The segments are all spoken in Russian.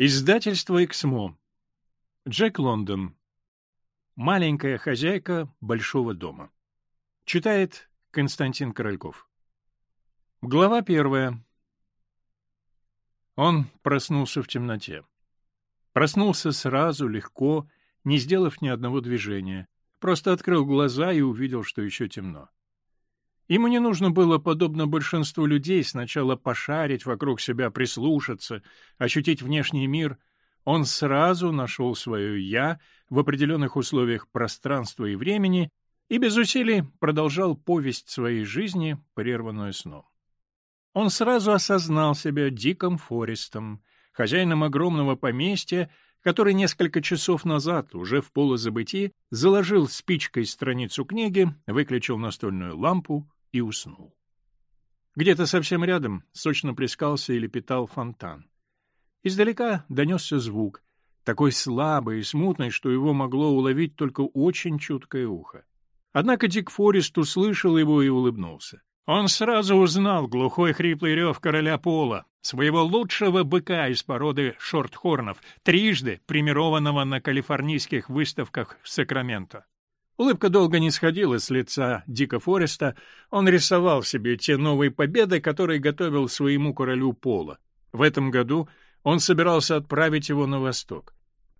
Издательство «Эксмо». Джек Лондон. «Маленькая хозяйка большого дома». Читает Константин Корольков. Глава первая. Он проснулся в темноте. Проснулся сразу, легко, не сделав ни одного движения. Просто открыл глаза и увидел, что еще темно. Ему не нужно было, подобно большинству людей, сначала пошарить вокруг себя, прислушаться, ощутить внешний мир. Он сразу нашел свое «я» в определенных условиях пространства и времени и без усилий продолжал повесть своей жизни, прерванную сном. Он сразу осознал себя Диком Форестом, хозяином огромного поместья, который несколько часов назад, уже в полузабытии, заложил спичкой страницу книги, выключил настольную лампу, и уснул. Где-то совсем рядом сочно плескался или питал фонтан. Издалека донесся звук, такой слабый и смутный, что его могло уловить только очень чуткое ухо. Однако Дик Форест услышал его и улыбнулся. Он сразу узнал глухой хриплый рев короля пола, своего лучшего быка из породы шортхорнов, трижды премированного на калифорнийских выставках Сакрамента. Улыбка долго не сходила с лица Дика Фореста, он рисовал себе те новые победы, которые готовил своему королю Пола. В этом году он собирался отправить его на восток.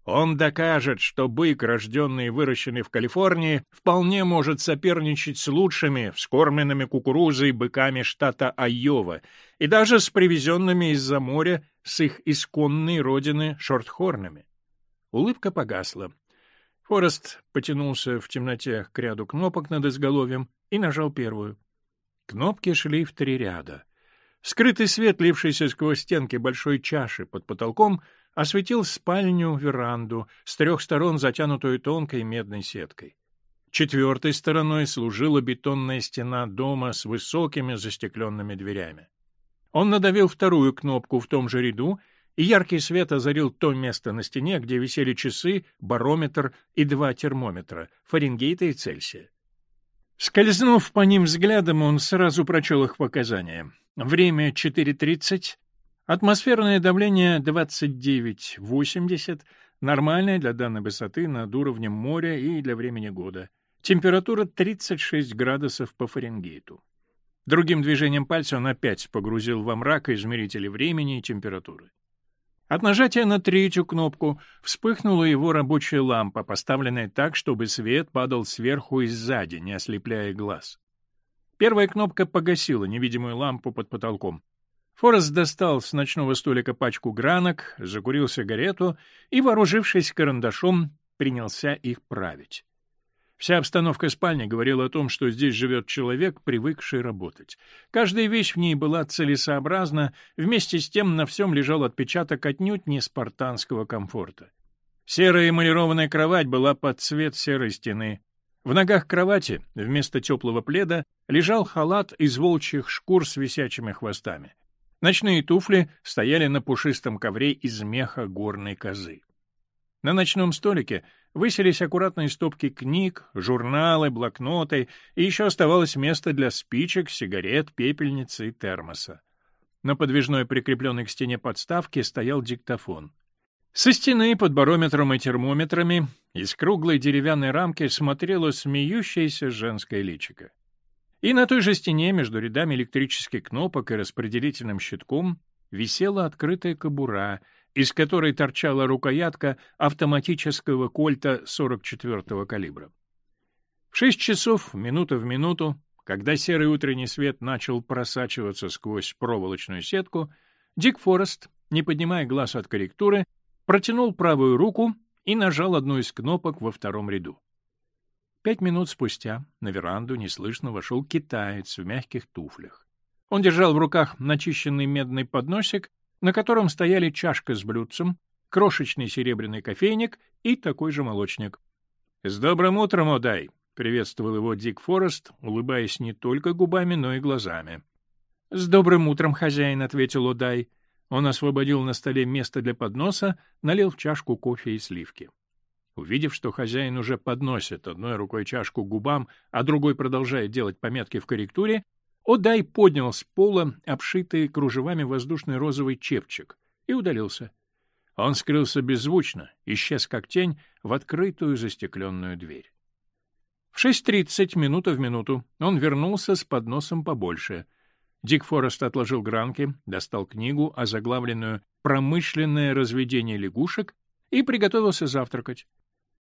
Он докажет, что бык, рожденный и выращенный в Калифорнии, вполне может соперничать с лучшими, вскормленными кукурузой быками штата Айова и даже с привезенными из-за моря с их исконной родины шортхорнами. Улыбка погасла. Форест потянулся в темноте к ряду кнопок над изголовьем и нажал первую. Кнопки шли в три ряда. Скрытый свет, лившийся сквозь стенки большой чаши под потолком, осветил спальню, веранду, с трех сторон затянутую тонкой медной сеткой. Четвертой стороной служила бетонная стена дома с высокими застекленными дверями. Он надавил вторую кнопку в том же ряду — и яркий свет озарил то место на стене, где висели часы, барометр и два термометра — Фаренгейта и Цельсия. Скользнув по ним взглядом, он сразу прочел их показания. Время 4.30, атмосферное давление 29.80, нормальное для данной высоты над уровнем моря и для времени года. Температура 36 градусов по Фаренгейту. Другим движением пальца он опять погрузил во мрак измерители времени и температуры. От нажатия на третью кнопку вспыхнула его рабочая лампа, поставленная так, чтобы свет падал сверху и сзади, не ослепляя глаз. Первая кнопка погасила невидимую лампу под потолком. Форест достал с ночного столика пачку гранок, закурил сигарету и, вооружившись карандашом, принялся их править. Вся обстановка спальни говорила о том, что здесь живет человек, привыкший работать. Каждая вещь в ней была целесообразна, вместе с тем на всем лежал отпечаток отнюдь не спартанского комфорта. Серая эмалированная кровать была под цвет серой стены. В ногах кровати, вместо теплого пледа, лежал халат из волчьих шкур с висячими хвостами. Ночные туфли стояли на пушистом ковре из меха горной козы. На ночном столике выселись аккуратные стопки книг, журналы, блокноты, и еще оставалось место для спичек, сигарет, пепельницы и термоса. На подвижной прикрепленной к стене подставке стоял диктофон. Со стены под барометром и термометрами из круглой деревянной рамки смотрело смеющееся женское личико. И на той же стене между рядами электрических кнопок и распределительным щитком висела открытая кобура — из которой торчала рукоятка автоматического кольта 44-го калибра. В шесть часов, минута в минуту, когда серый утренний свет начал просачиваться сквозь проволочную сетку, Дик Форест, не поднимая глаз от корректуры, протянул правую руку и нажал одну из кнопок во втором ряду. Пять минут спустя на веранду неслышно вошел китаец в мягких туфлях. Он держал в руках начищенный медный подносик на котором стояли чашка с блюдцем, крошечный серебряный кофейник и такой же молочник. «С добрым утром, Одай!» — приветствовал его Дик Форест, улыбаясь не только губами, но и глазами. «С добрым утром, хозяин!» — ответил Одай. Он освободил на столе место для подноса, налил в чашку кофе и сливки. Увидев, что хозяин уже подносит одной рукой чашку к губам, а другой продолжает делать пометки в корректуре, Одай поднял с пола обшитый кружевами воздушный розовый чепчик и удалился. Он скрылся беззвучно, исчез как тень в открытую застекленную дверь. В 6.30, минута в минуту, он вернулся с подносом побольше. Дик Форест отложил гранки, достал книгу, озаглавленную «Промышленное разведение лягушек», и приготовился завтракать.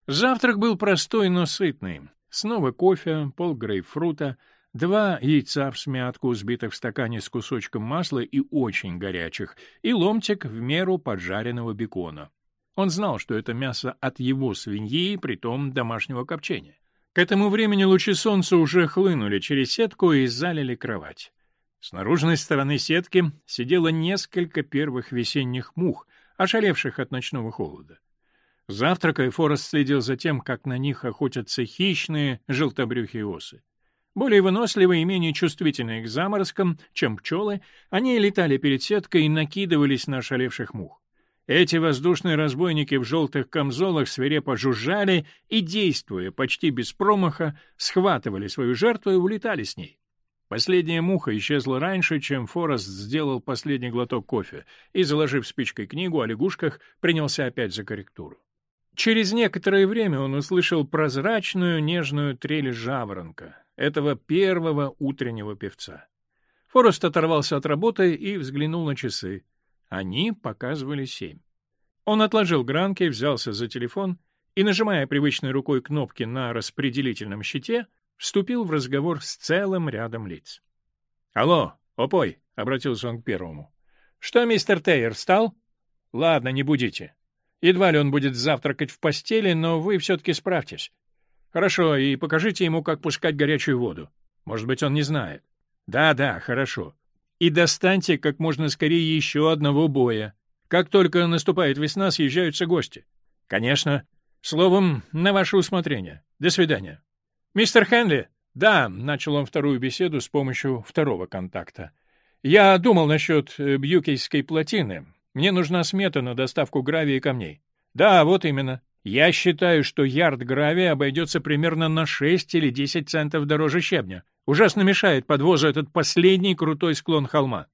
Завтрак был простой, но сытный. Снова кофе, пол грейпфрута — два яйца, в смятку, сбитых в стакане с кусочком масла и очень горячих, и ломтик в меру поджаренного бекона. Он знал, что это мясо от его свиньи, притом домашнего копчения. К этому времени лучи солнца уже хлынули через сетку и залили кровать. С наружной стороны сетки сидело несколько первых весенних мух, ошалевших от ночного холода. Завтракая, Форест следил за тем, как на них охотятся хищные желтобрюхие осы. Более выносливые и менее чувствительные к заморозкам, чем пчелы, они летали перед сеткой и накидывались на шалевших мух. Эти воздушные разбойники в желтых камзолах свирепо жужжали и, действуя почти без промаха, схватывали свою жертву и улетали с ней. Последняя муха исчезла раньше, чем Форест сделал последний глоток кофе и, заложив спичкой книгу о лягушках, принялся опять за корректуру. Через некоторое время он услышал прозрачную нежную трель жаворонка, этого первого утреннего певца. Форест оторвался от работы и взглянул на часы. Они показывали семь. Он отложил гранки, взялся за телефон и, нажимая привычной рукой кнопки на распределительном щите, вступил в разговор с целым рядом лиц. «Алло, опой!» — обратился он к первому. «Что, мистер Тейер, встал?» «Ладно, не будите. Едва ли он будет завтракать в постели, но вы все-таки справьтесь. Хорошо, и покажите ему, как пускать горячую воду. Может быть, он не знает. Да-да, хорошо. И достаньте как можно скорее еще одного боя. Как только наступает весна, съезжаются гости. Конечно. Словом, на ваше усмотрение. До свидания. Мистер Хенли? Да, начал он вторую беседу с помощью второго контакта. Я думал насчет э, бьюкейской плотины. Мне нужна смета на доставку гравия и камней. Да, вот именно. Я считаю, что ярд гравия обойдется примерно на 6 или 10 центов дороже щебня. Ужасно мешает подвозу этот последний крутой склон холма.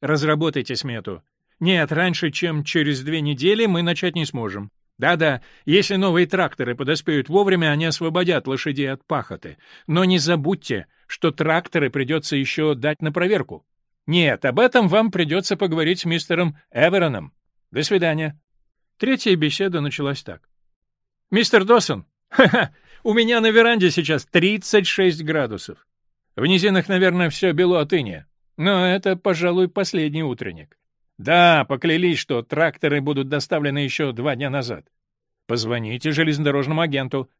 Разработайте смету. Нет, раньше, чем через две недели, мы начать не сможем. Да-да, если новые тракторы подоспеют вовремя, они освободят лошадей от пахоты. Но не забудьте, что тракторы придется еще дать на проверку. Нет, об этом вам придется поговорить с мистером Эвероном. До свидания. Третья беседа началась так. Мистер Досон, у меня на веранде сейчас 36 градусов. В низинах, наверное, все бело от иния. Но это, пожалуй, последний утренник. Да, поклялись, что тракторы будут доставлены еще два дня назад. Позвоните железнодорожному агенту,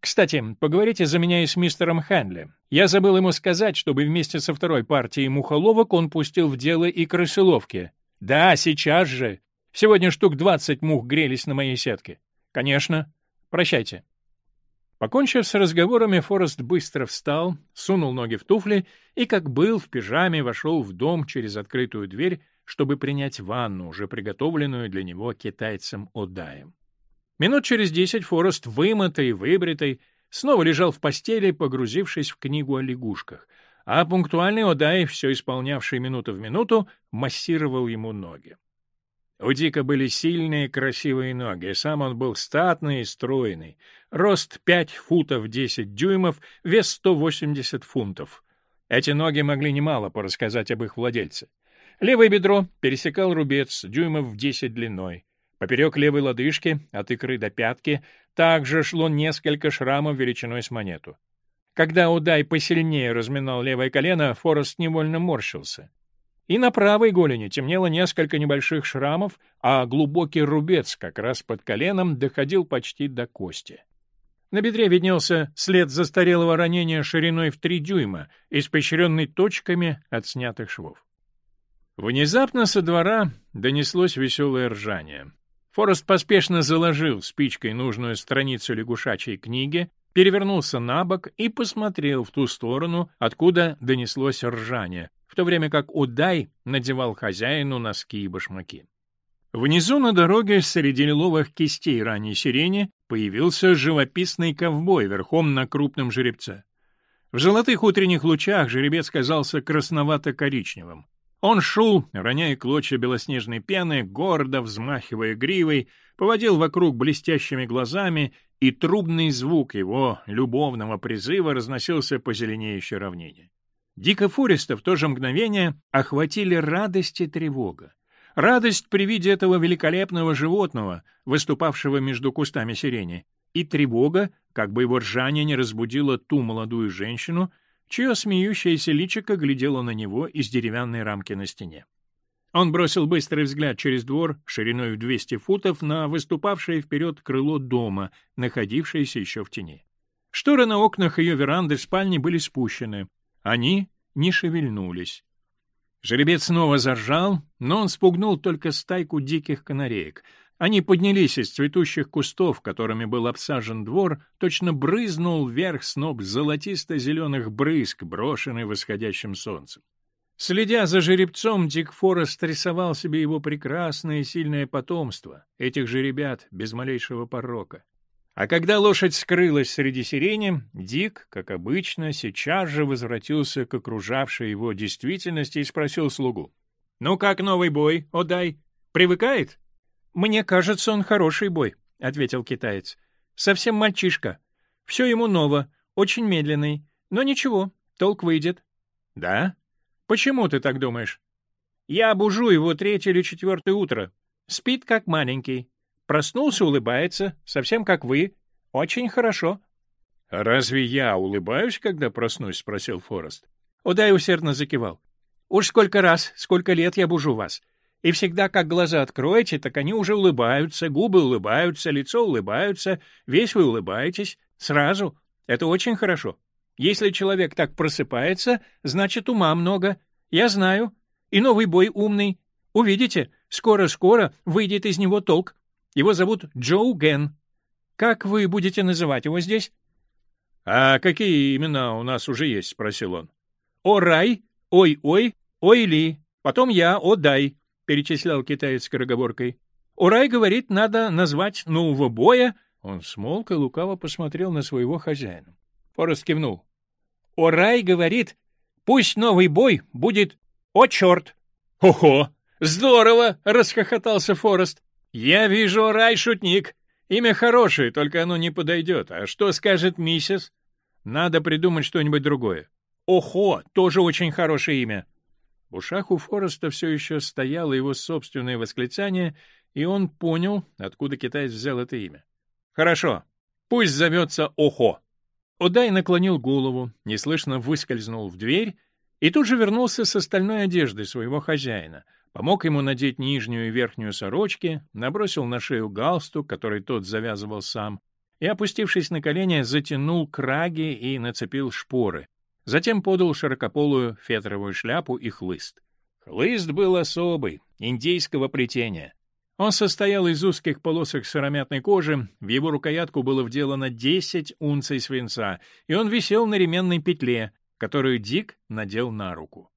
кстати, поговорите за меня и с мистером Ханли. Я забыл ему сказать, чтобы вместе со второй партией мухоловок он пустил в дело и крысоловки. Да, сейчас же. Сегодня штук двадцать мух грелись на моей сетке. Конечно. Прощайте. Покончив с разговорами, Форест быстро встал, сунул ноги в туфли и, как был, в пижаме вошел в дом через открытую дверь, чтобы принять ванну, уже приготовленную для него китайцем Одаем. Минут через десять Форест, вымытый, выбритый, снова лежал в постели, погрузившись в книгу о лягушках, а пунктуальный Одай, все исполнявший минуту в минуту, массировал ему ноги. У Дика были сильные, красивые ноги, сам он был статный и стройный, рост пять футов 10 дюймов, вес 180 фунтов. Эти ноги могли немало порассказать об их владельце. Левое бедро пересекал рубец дюймов в 10 длиной. Поперек левой лодыжки, от икры до пятки, также шло несколько шрамов величиной с монету. Когда Удай посильнее разминал левое колено, Форест невольно морщился. И на правой голени темнело несколько небольших шрамов, а глубокий рубец как раз под коленом доходил почти до кости. На бедре виднелся след застарелого ранения шириной в три дюйма, испещренный точками от снятых швов. Внезапно со двора донеслось веселое ржание. Форест поспешно заложил спичкой нужную страницу лягушачьей книги, перевернулся на бок и посмотрел в ту сторону, откуда донеслось ржание, в то время как Удай надевал хозяину носки и башмаки. Внизу на дороге среди лиловых кистей ранней сирени появился живописный ковбой верхом на крупном жеребце. В золотых утренних лучах жеребец казался красновато-коричневым. Он шел, роняя клочья белоснежной пены, гордо взмахивая гривой, поводил вокруг блестящими глазами, и трубный звук его любовного призыва разносился по зеленеющей равнине. Дика Фуриста в то же мгновение охватили радость и тревога. Радость при виде этого великолепного животного, выступавшего между кустами сирени, и тревога, как бы его ржание не разбудило ту молодую женщину, чье смеющееся личико глядело на него из деревянной рамки на стене. Он бросил быстрый взгляд через двор, шириной в 200 футов, на выступавшее вперед крыло дома, находившееся еще в тени. Шторы на окнах ее веранды спальни были спущены. Они не шевельнулись. Жеребец снова заржал, но он спугнул только стайку диких канареек. Они поднялись из цветущих кустов, которыми был обсажен двор, точно брызнул вверх сноп золотисто-зеленых брызг, брошенный восходящим солнцем. Следя за жеребцом, Дик Форест рисовал себе его прекрасное и сильное потомство, этих же ребят, без малейшего порока. А когда лошадь скрылась среди сирени, Дик, как обычно, сейчас же возвратился к окружавшей его действительности и спросил слугу. — Ну как новый бой, Одай? Привыкает? — «Мне кажется, он хороший бой», — ответил китаец. «Совсем мальчишка. Все ему ново, очень медленный. Но ничего, толк выйдет». «Да? Почему ты так думаешь?» «Я обужу его третье или четвертое утро. Спит, как маленький. Проснулся, улыбается, совсем как вы. Очень хорошо». «Разве я улыбаюсь, когда проснусь?» — спросил Форест. Удай усердно закивал. «Уж сколько раз, сколько лет я бужу вас. И всегда, как глаза откроете, так они уже улыбаются, губы улыбаются, лицо улыбаются, весь вы улыбаетесь, сразу. Это очень хорошо. Если человек так просыпается, значит, ума много. Я знаю. И новый бой умный. Увидите, скоро-скоро выйдет из него толк. Его зовут Джоу Ген. Как вы будете называть его здесь? — А какие имена у нас уже есть? — спросил он. — О-рай, ой-ой, ой-ли, потом я, о-дай перечислял китаец скороговоркой. «Урай говорит, надо назвать нового боя». Он смолк и лукаво посмотрел на своего хозяина. Форест кивнул. «Урай говорит, пусть новый бой будет... О, черт!» «Ого! Здорово!» — расхохотался Форест. «Я вижу, Урай шутник. Имя хорошее, только оно не подойдет. А что скажет миссис? Надо придумать что-нибудь другое». «Охо! Тоже очень хорошее имя. В ушах у Фореста все еще стояло его собственное восклицание, и он понял, откуда китаец взял это имя. «Хорошо, пусть зовется Охо». Удай наклонил голову, неслышно выскользнул в дверь и тут же вернулся с остальной одеждой своего хозяина, помог ему надеть нижнюю и верхнюю сорочки, набросил на шею галстук, который тот завязывал сам, и, опустившись на колени, затянул краги и нацепил шпоры — Затем подал широкополую фетровую шляпу и хлыст. Хлыст был особый, индейского плетения. Он состоял из узких полосок сыромятной кожи, в его рукоятку было вделано 10 унций свинца, и он висел на ременной петле, которую Дик надел на руку.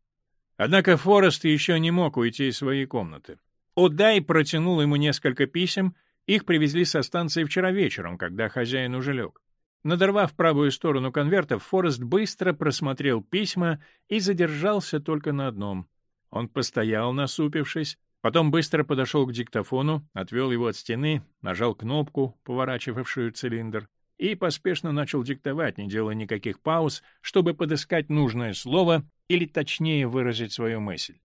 Однако Форест еще не мог уйти из своей комнаты. Одай протянул ему несколько писем, их привезли со станции вчера вечером, когда хозяин уже лег. Надорвав правую сторону конверта, Форест быстро просмотрел письма и задержался только на одном. Он постоял, насупившись, потом быстро подошел к диктофону, отвел его от стены, нажал кнопку, поворачивавшую цилиндр, и поспешно начал диктовать, не делая никаких пауз, чтобы подыскать нужное слово или точнее выразить свою мысль.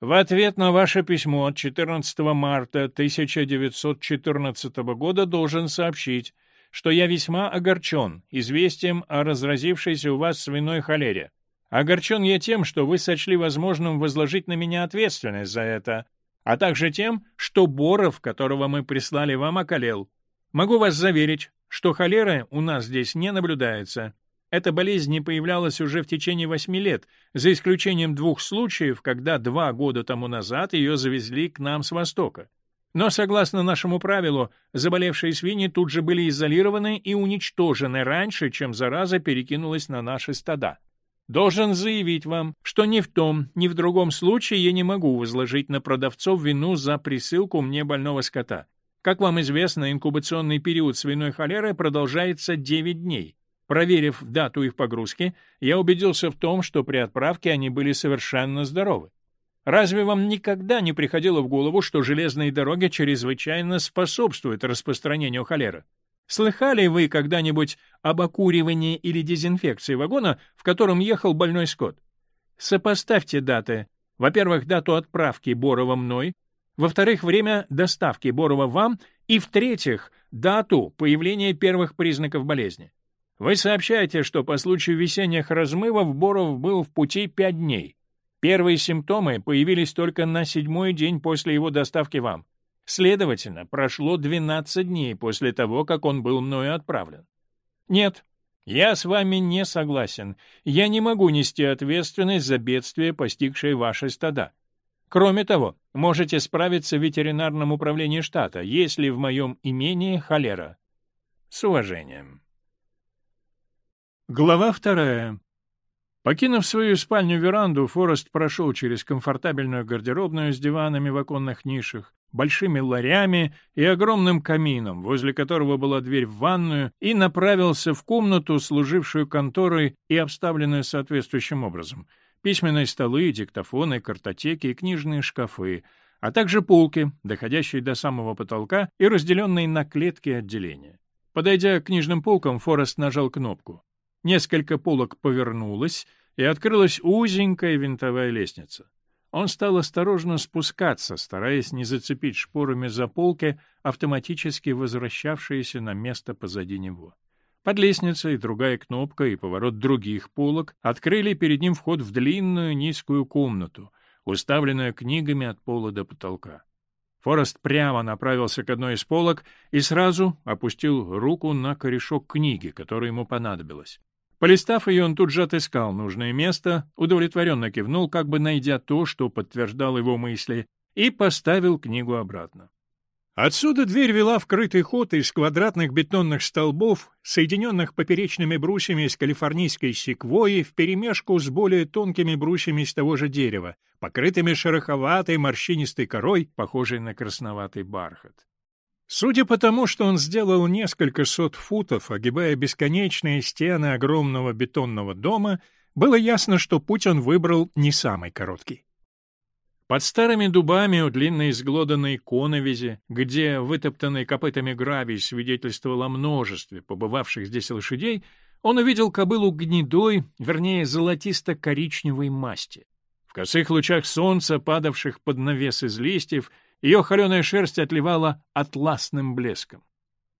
В ответ на ваше письмо от 14 марта 1914 года должен сообщить, что я весьма огорчен известием о разразившейся у вас свиной холере. Огорчен я тем, что вы сочли возможным возложить на меня ответственность за это, а также тем, что Боров, которого мы прислали вам, околел. Могу вас заверить, что холеры у нас здесь не наблюдается. Эта болезнь не появлялась уже в течение восьми лет, за исключением двух случаев, когда два года тому назад ее завезли к нам с Востока. Но, согласно нашему правилу, заболевшие свиньи тут же были изолированы и уничтожены раньше, чем зараза перекинулась на наши стада. Должен заявить вам, что ни в том, ни в другом случае я не могу возложить на продавцов вину за присылку мне больного скота. Как вам известно, инкубационный период свиной холеры продолжается 9 дней. Проверив дату их погрузки, я убедился в том, что при отправке они были совершенно здоровы. Разве вам никогда не приходило в голову, что железные дороги чрезвычайно способствуют распространению холеры? Слыхали вы когда-нибудь об окуривании или дезинфекции вагона, в котором ехал больной скот? Сопоставьте даты. Во-первых, дату отправки Борова мной, во-вторых, время доставки Борова вам и, в-третьих, дату появления первых признаков болезни. Вы сообщаете, что по случаю весенних размывов Боров был в пути пять дней. Первые симптомы появились только на седьмой день после его доставки вам. Следовательно, прошло 12 дней после того, как он был мною отправлен. Нет, я с вами не согласен. Я не могу нести ответственность за бедствие, постигшее ваши стада. Кроме того, можете справиться в ветеринарном управлении штата, если в моем имении холера. С уважением. Глава вторая. Покинув свою спальню-веранду, Форест прошел через комфортабельную гардеробную с диванами в оконных нишах, большими ларями и огромным камином, возле которого была дверь в ванную, и направился в комнату, служившую конторой и обставленную соответствующим образом. Письменные столы, диктофоны, картотеки и книжные шкафы, а также полки, доходящие до самого потолка и разделенные на клетки отделения. Подойдя к книжным полкам, Форест нажал кнопку. Несколько полок повернулось, и открылась узенькая винтовая лестница. Он стал осторожно спускаться, стараясь не зацепить шпорами за полки, автоматически возвращавшиеся на место позади него. Под лестницей другая кнопка и поворот других полок открыли перед ним вход в длинную низкую комнату, уставленную книгами от пола до потолка. Форест прямо направился к одной из полок и сразу опустил руку на корешок книги, которая ему понадобилась. Полистав ее, он тут же отыскал нужное место, удовлетворенно кивнул, как бы найдя то, что подтверждал его мысли, и поставил книгу обратно. Отсюда дверь вела вкрытый ход из квадратных бетонных столбов, соединенных поперечными брусьями из калифорнийской секвойи вперемешку с более тонкими брусьями из того же дерева, покрытыми шероховатой морщинистой корой, похожей на красноватый бархат. Судя по тому, что он сделал несколько сот футов, огибая бесконечные стены огромного бетонного дома, было ясно, что путь он выбрал не самый короткий. Под старыми дубами у длинной изглоданной коновизи, где вытоптанный копытами гравий свидетельствовал о множестве побывавших здесь лошадей, он увидел кобылу гнедой, вернее, золотисто-коричневой масти. В косых лучах солнца, падавших под навес из листьев, ее холеная шерсть отливала атласным блеском.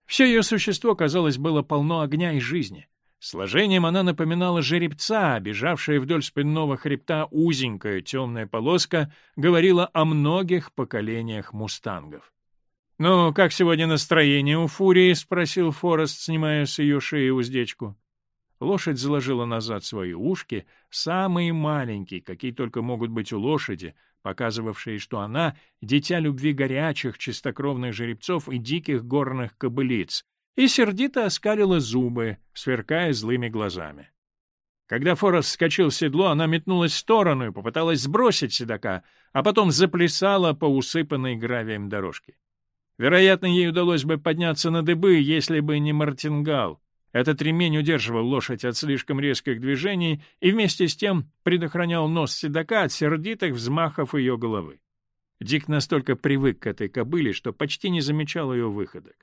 Все ее существо, казалось, было полно огня и жизни. Сложением она напоминала жеребца, а бежавшая вдоль спинного хребта узенькая темная полоска, говорила о многих поколениях мустангов. «Ну, как сегодня настроение у Фурии?» — спросил Форест, снимая с ее шеи уздечку. Лошадь заложила назад свои ушки, самые маленькие, какие только могут быть у лошади, показывавшие, что она — дитя любви горячих, чистокровных жеребцов и диких горных кобылиц, и сердито оскалила зубы, сверкая злыми глазами. Когда Форос вскочил в седло, она метнулась в сторону и попыталась сбросить седока, а потом заплясала по усыпанной гравием дорожке. Вероятно, ей удалось бы подняться на дыбы, если бы не мартингал. Этот ремень удерживал лошадь от слишком резких движений и вместе с тем предохранял нос седока от сердитых взмахов ее головы. Дик настолько привык к этой кобыле, что почти не замечал ее выходок.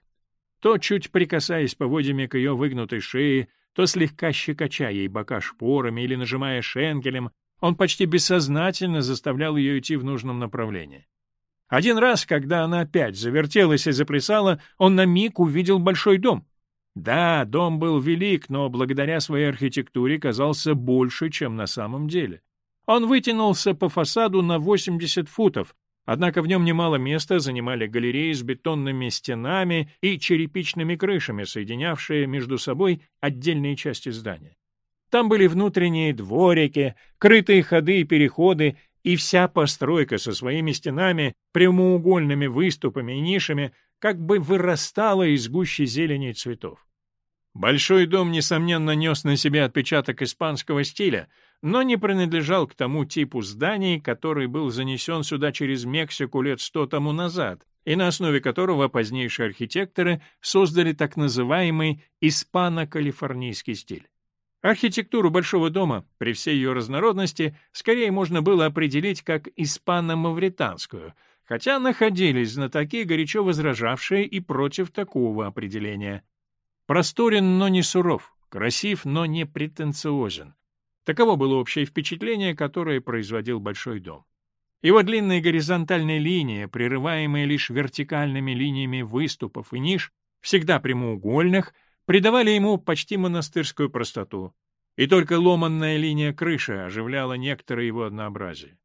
То, чуть прикасаясь поводьями к ее выгнутой шее, то слегка щекоча ей бока шпорами или нажимая шенгелем, он почти бессознательно заставлял ее идти в нужном направлении. Один раз, когда она опять завертелась и заплясала, он на миг увидел большой дом — да, дом был велик, но благодаря своей архитектуре казался больше, чем на самом деле. Он вытянулся по фасаду на 80 футов, однако в нем немало места занимали галереи с бетонными стенами и черепичными крышами, соединявшие между собой отдельные части здания. Там были внутренние дворики, крытые ходы и переходы, и вся постройка со своими стенами, прямоугольными выступами и нишами как бы вырастала из гущи зелени и цветов. Большой дом, несомненно, нес на себе отпечаток испанского стиля, но не принадлежал к тому типу зданий, который был занесен сюда через Мексику лет сто тому назад, и на основе которого позднейшие архитекторы создали так называемый испано-калифорнийский стиль. Архитектуру большого дома, при всей ее разнородности, скорее можно было определить как испано-мавританскую — хотя находились знатоки, горячо возражавшие и против такого определения. Просторен, но не суров, красив, но не претенциозен. Таково было общее впечатление, которое производил большой дом. Его длинные горизонтальные линии, прерываемые лишь вертикальными линиями выступов и ниш, всегда прямоугольных, придавали ему почти монастырскую простоту, и только ломанная линия крыши оживляла некоторое его однообразие.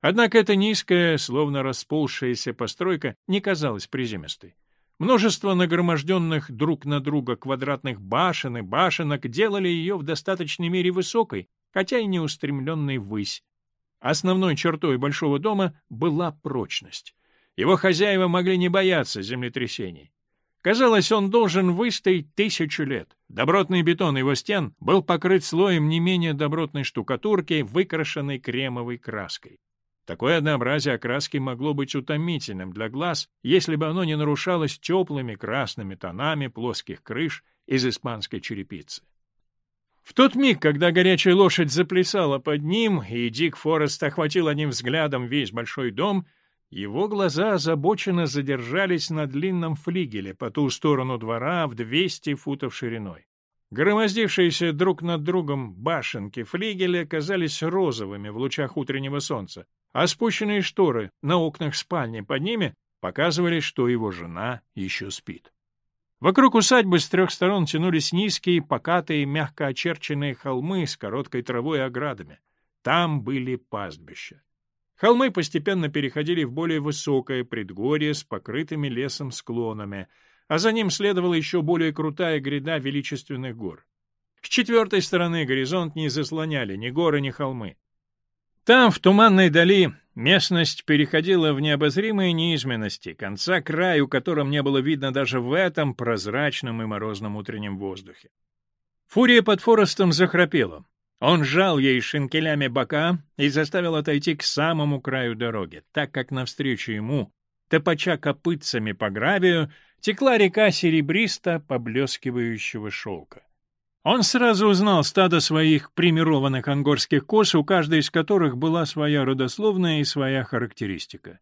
Однако эта низкая, словно расползшаяся постройка не казалась приземистой. Множество нагроможденных друг на друга квадратных башен и башенок делали ее в достаточной мере высокой, хотя и не устремленной ввысь. Основной чертой большого дома была прочность. Его хозяева могли не бояться землетрясений. Казалось, он должен выстоять тысячу лет. Добротный бетон его стен был покрыт слоем не менее добротной штукатурки, выкрашенной кремовой краской. Такое однообразие окраски могло быть утомительным для глаз, если бы оно не нарушалось теплыми красными тонами плоских крыш из испанской черепицы. В тот миг, когда горячая лошадь заплясала под ним, и Дик Форест охватил одним взглядом весь большой дом, его глаза озабоченно задержались на длинном флигеле по ту сторону двора в 200 футов шириной. Громоздившиеся друг над другом башенки флигеля казались розовыми в лучах утреннего солнца, а спущенные шторы на окнах спальни под ними показывали, что его жена еще спит. Вокруг усадьбы с трех сторон тянулись низкие, покатые, мягко очерченные холмы с короткой травой и оградами. Там были пастбища. Холмы постепенно переходили в более высокое предгорье с покрытыми лесом склонами, а за ним следовала еще более крутая гряда величественных гор. С четвертой стороны горизонт не заслоняли ни горы, ни холмы. Там, в туманной дали, местность переходила в необозримые неизменности, конца краю которым не было видно даже в этом прозрачном и морозном утреннем воздухе. Фурия под Форестом захрапела. Он сжал ей шинкелями бока и заставил отойти к самому краю дороги, так как навстречу ему, топача копытцами по гравию, текла река серебристо поблескивающего шелка. Он сразу узнал стадо своих примированных ангорских коз, у каждой из которых была своя родословная и своя характеристика.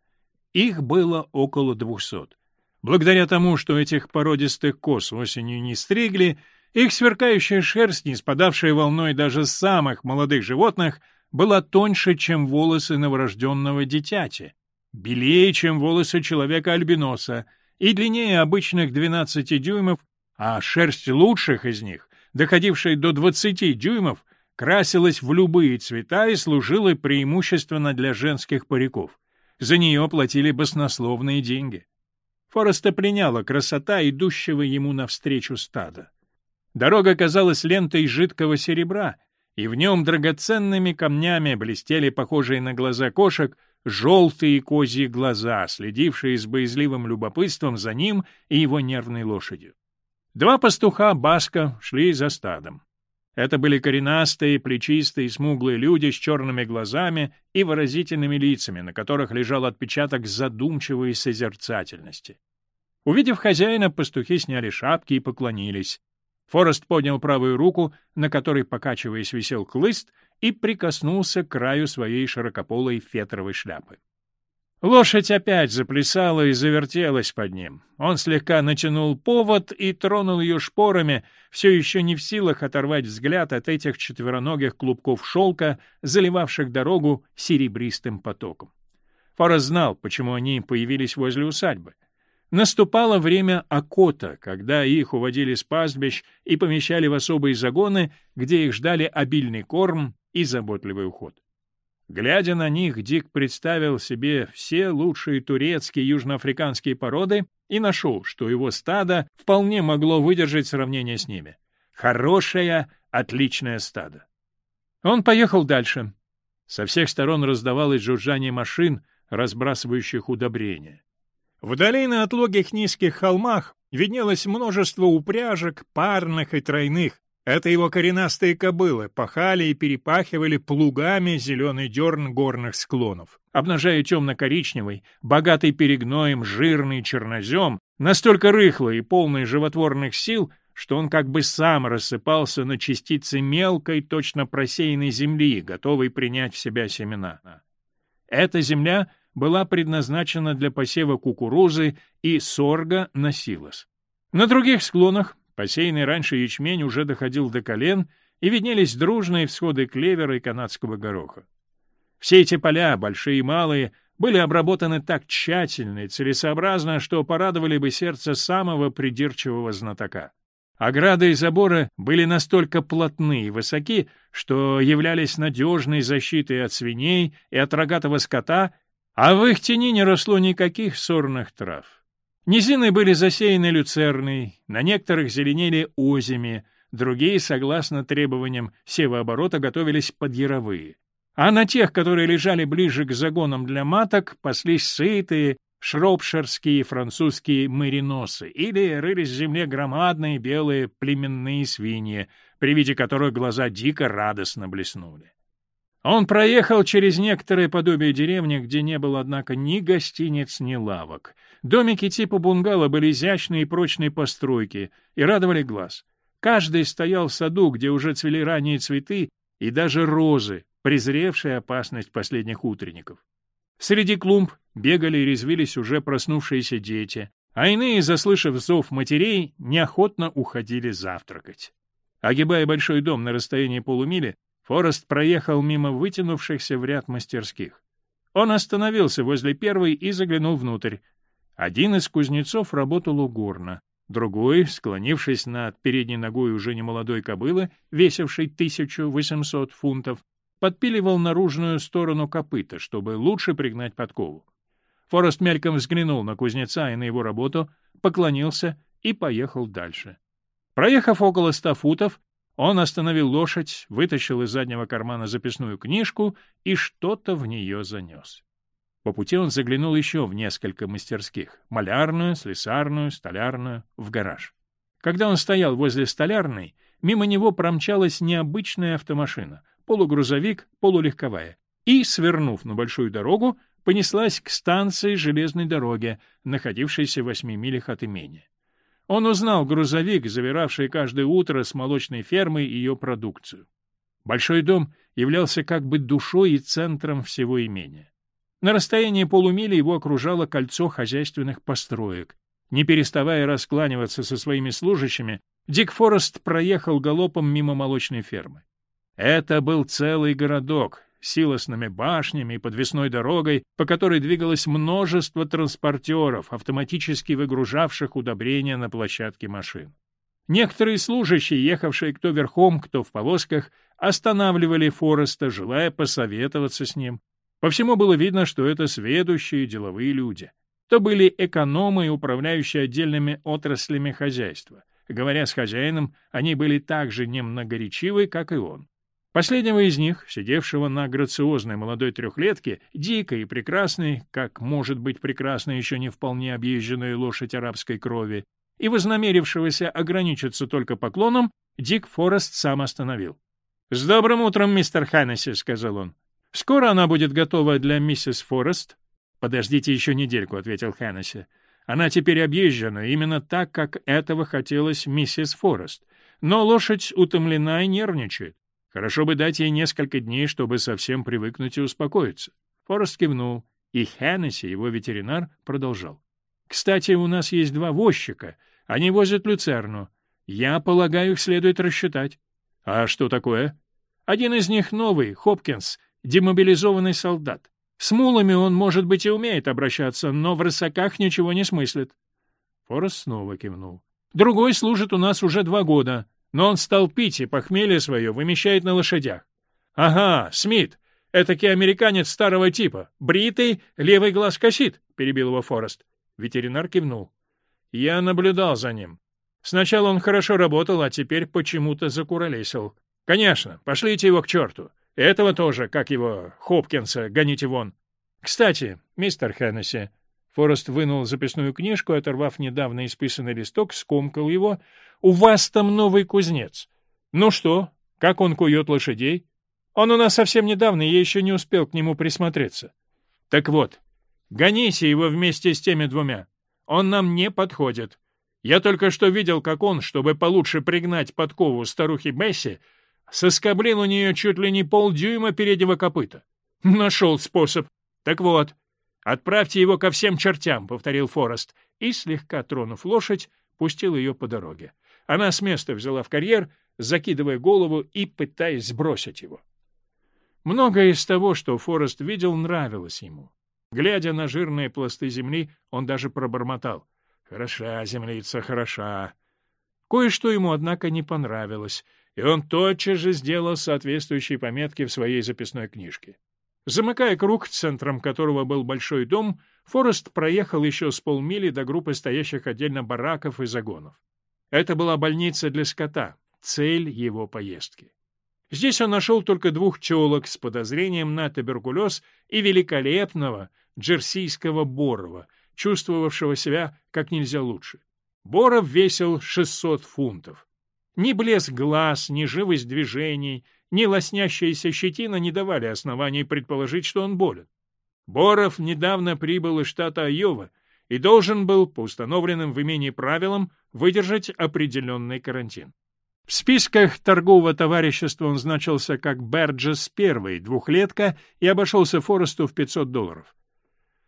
Их было около двухсот. Благодаря тому, что этих породистых коз осенью не стригли, их сверкающая шерсть, не спадавшая волной даже самых молодых животных, была тоньше, чем волосы новорожденного дитяти, белее, чем волосы человека-альбиноса, и длиннее обычных 12 дюймов, а шерсть лучших из них доходившей до 20 дюймов, красилась в любые цвета и служила преимущественно для женских париков. За нее платили баснословные деньги. Фореста пленяла красота идущего ему навстречу стада. Дорога казалась лентой жидкого серебра, и в нем драгоценными камнями блестели похожие на глаза кошек желтые козьи глаза, следившие с боязливым любопытством за ним и его нервной лошадью. Два пастуха Баска шли за стадом. Это были коренастые, плечистые, смуглые люди с черными глазами и выразительными лицами, на которых лежал отпечаток задумчивой созерцательности. Увидев хозяина, пастухи сняли шапки и поклонились. Форест поднял правую руку, на которой, покачиваясь, висел клыст, и прикоснулся к краю своей широкополой фетровой шляпы. Лошадь опять заплясала и завертелась под ним. Он слегка натянул повод и тронул ее шпорами, все еще не в силах оторвать взгляд от этих четвероногих клубков шелка, заливавших дорогу серебристым потоком. Форрест знал, почему они появились возле усадьбы. Наступало время окота, когда их уводили с пастбищ и помещали в особые загоны, где их ждали обильный корм и заботливый уход. Глядя на них, Дик представил себе все лучшие турецкие южноафриканские породы и нашел, что его стадо вполне могло выдержать сравнение с ними. Хорошее, отличное стадо. Он поехал дальше. Со всех сторон раздавалось жужжание машин, разбрасывающих удобрения. Вдали на отлогих низких холмах виднелось множество упряжек, парных и тройных, это его коренастые кобылы пахали и перепахивали плугами зеленый дерн горных склонов, обнажая темно-коричневый, богатый перегноем жирный чернозем, настолько рыхлый и полный животворных сил, что он как бы сам рассыпался на частицы мелкой, точно просеянной земли, готовой принять в себя семена. Эта земля была предназначена для посева кукурузы и сорга на силос. На других склонах Посеянный раньше ячмень уже доходил до колен, и виднелись дружные всходы клевера и канадского гороха. Все эти поля, большие и малые, были обработаны так тщательно и целесообразно, что порадовали бы сердце самого придирчивого знатока. Ограды и заборы были настолько плотны и высоки, что являлись надежной защитой от свиней и от рогатого скота, а в их тени не росло никаких сорных трав. Низины были засеяны люцерной, на некоторых зеленели озими, другие, согласно требованиям севооборота, готовились под яровые. А на тех, которые лежали ближе к загонам для маток, паслись сытые, шропширские французские мариносы или рылись в земле громадные белые племенные свиньи, при виде которых глаза дико радостно блеснули. Он проехал через некоторое подобие деревни, где не было, однако, ни гостиниц, ни лавок. Домики типа бунгало были изящные и прочные постройки и радовали глаз. Каждый стоял в саду, где уже цвели ранние цветы и даже розы, презревшие опасность последних утренников. Среди клумб бегали и резвились уже проснувшиеся дети, а иные, заслышав зов матерей, неохотно уходили завтракать. Огибая большой дом на расстоянии полумили, Форест проехал мимо вытянувшихся в ряд мастерских. Он остановился возле первой и заглянул внутрь. Один из кузнецов работал угорно, другой, склонившись над передней ногой уже немолодой кобылы, весившей 1800 фунтов, подпиливал наружную сторону копыта, чтобы лучше пригнать подкову. Форест мельком взглянул на кузнеца и на его работу, поклонился и поехал дальше. Проехав около ста футов, он остановил лошадь, вытащил из заднего кармана записную книжку и что-то в нее занес. По пути он заглянул еще в несколько мастерских — малярную, слесарную, столярную, в гараж. Когда он стоял возле столярной, мимо него промчалась необычная автомашина — полугрузовик, полулегковая — и, свернув на большую дорогу, понеслась к станции железной дороги, находившейся в восьми милях от имения. Он узнал грузовик, забиравший каждое утро с молочной фермы ее продукцию. Большой дом являлся как бы душой и центром всего имения. На расстоянии полумили его окружало кольцо хозяйственных построек. Не переставая раскланиваться со своими служащими, Дик Форест проехал галопом мимо молочной фермы. Это был целый городок, силосными башнями и подвесной дорогой, по которой двигалось множество транспортеров, автоматически выгружавших удобрения на площадке машин. Некоторые служащие, ехавшие кто верхом, кто в повозках, останавливали Фореста, желая посоветоваться с ним. По всему было видно, что это сведущие деловые люди. То были экономы и управляющие отдельными отраслями хозяйства. Говоря с хозяином, они были так же немногоречивы, как и он. Последнего из них, сидевшего на грациозной молодой трехлетке, дикой и прекрасной, как может быть прекрасна еще не вполне объезженная лошадь арабской крови, и вознамерившегося ограничиться только поклоном, Дик Форест сам остановил. «С добрым утром, мистер Ханнесси», — сказал он. «Скоро она будет готова для миссис Форест?» «Подождите еще недельку», — ответил Ханнесси. «Она теперь объезжена именно так, как этого хотелось миссис Форест. Но лошадь утомлена и нервничает. Хорошо бы дать ей несколько дней, чтобы совсем привыкнуть и успокоиться. Форест кивнул, и Хеннесси, его ветеринар, продолжал. «Кстати, у нас есть два возчика. Они возят люцерну. Я полагаю, их следует рассчитать». «А что такое?» «Один из них новый, Хопкинс, демобилизованный солдат. С мулами он, может быть, и умеет обращаться, но в рысаках ничего не смыслит». Форест снова кивнул. «Другой служит у нас уже два года но он стал пить и похмелье свое вымещает на лошадях. «Ага, Смит, этакий американец старого типа, бритый, левый глаз косит», — перебил его Форест. Ветеринар кивнул. «Я наблюдал за ним. Сначала он хорошо работал, а теперь почему-то закуролесил. Конечно, пошлите его к черту. Этого тоже, как его, Хопкинса, гоните вон. Кстати, мистер Хеннесси, Форест вынул записную книжку, оторвав недавно исписанный листок, скомкал его. «У вас там новый кузнец. Ну что, как он кует лошадей? Он у нас совсем недавно, я еще не успел к нему присмотреться. Так вот, гонись его вместе с теми двумя. Он нам не подходит. Я только что видел, как он, чтобы получше пригнать подкову старухи Бесси, соскоблил у нее чуть ли не полдюйма переднего копыта. Нашел способ. Так вот, «Отправьте его ко всем чертям», — повторил Форест, и, слегка тронув лошадь, пустил ее по дороге. Она с места взяла в карьер, закидывая голову и пытаясь сбросить его. Многое из того, что Форест видел, нравилось ему. Глядя на жирные пласты земли, он даже пробормотал. «Хороша землица, хороша». Кое-что ему, однако, не понравилось, и он тотчас же сделал соответствующие пометки в своей записной книжке. Замыкая круг, центром которого был большой дом, Форест проехал еще с полмили до группы стоящих отдельно бараков и загонов. Это была больница для скота, цель его поездки. Здесь он нашел только двух челок с подозрением на туберкулез и великолепного джерсийского Борова, чувствовавшего себя как нельзя лучше. Боров весил 600 фунтов. Ни блеск глаз, ни живость движений, ни лоснящаяся щетина не давали оснований предположить, что он болен. Боров недавно прибыл из штата Айова и должен был, по установленным в имении правилам, выдержать определенный карантин. В списках торгового товарищества он значился как Берджес первый, двухлетка, и обошелся Форесту в 500 долларов.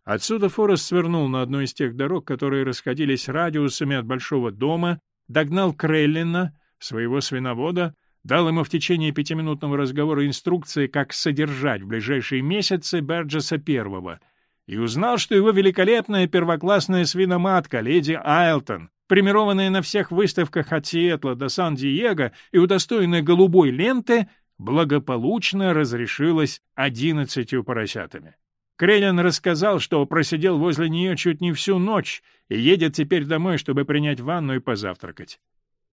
Отсюда Форест свернул на одну из тех дорог, которые расходились радиусами от большого дома, догнал Крейлина, своего свиновода, дал ему в течение пятиминутного разговора инструкции, как содержать в ближайшие месяцы Берджеса Первого, и узнал, что его великолепная первоклассная свиноматка, леди Айлтон, премированная на всех выставках от Сиэтла до Сан-Диего и удостоенная голубой ленты, благополучно разрешилась одиннадцатью поросятами. Крелин рассказал, что просидел возле нее чуть не всю ночь и едет теперь домой, чтобы принять ванну и позавтракать.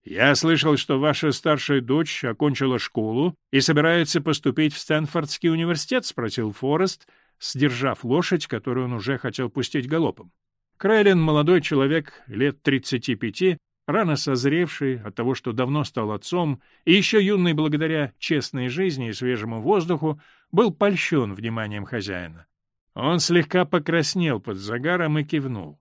Я слышал, что ваша старшая дочь окончила школу и собирается поступить в Стэнфордский университет, — спросил Форест, сдержав лошадь, которую он уже хотел пустить галопом. Крайлин — молодой человек, лет 35, рано созревший от того, что давно стал отцом, и еще юный благодаря честной жизни и свежему воздуху, был польщен вниманием хозяина. Он слегка покраснел под загаром и кивнул.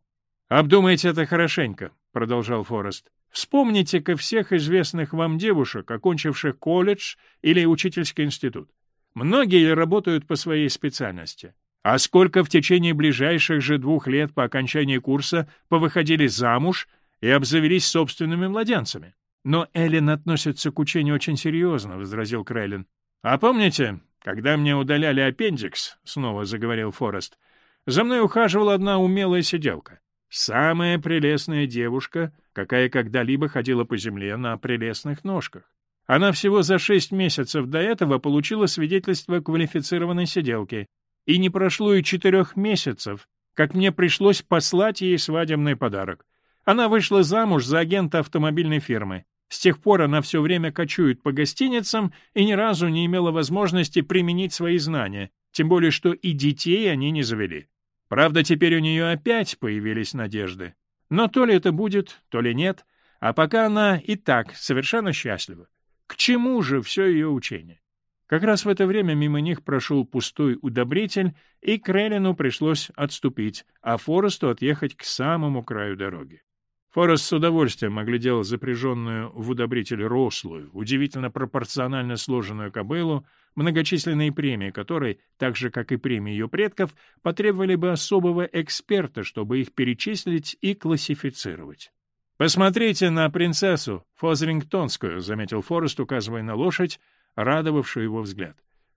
«Обдумайте это хорошенько», — продолжал Форест. Вспомните-ка всех известных вам девушек, окончивших колледж или учительский институт. Многие работают по своей специальности. А сколько в течение ближайших же двух лет по окончании курса повыходили замуж и обзавелись собственными младенцами? «Но Эллен относится к учению очень серьезно», — возразил Крейлин. «А помните, когда мне удаляли аппендикс?» — снова заговорил Форест. «За мной ухаживала одна умелая сиделка. Самая прелестная девушка, какая когда-либо ходила по земле на прелестных ножках. Она всего за шесть месяцев до этого получила свидетельство квалифицированной сиделки, и не прошло и четырех месяцев, как мне пришлось послать ей свадебный подарок. Она вышла замуж за агента автомобильной фирмы. С тех пор она все время кочует по гостиницам и ни разу не имела возможности применить свои знания, тем более что и детей они не завели. Правда, теперь у нее опять появились надежды. Но то ли это будет, то ли нет, а пока она и так совершенно счастлива. К чему же все ее учение? Как раз в это время мимо них прошел пустой удобритель, и Крелину пришлось отступить, а Форесту отъехать к самому краю дороги. Форест с удовольствием оглядел запряженную в удобритель рослую, удивительно пропорционально сложенную кобылу, многочисленные премии которой, так же как и премии ее предков, потребовали бы особого эксперта, чтобы их перечислить и классифицировать. «Посмотрите на принцессу Фозрингтонскую», — заметил Форест, указывая на лошадь, радовавшую его взгляд.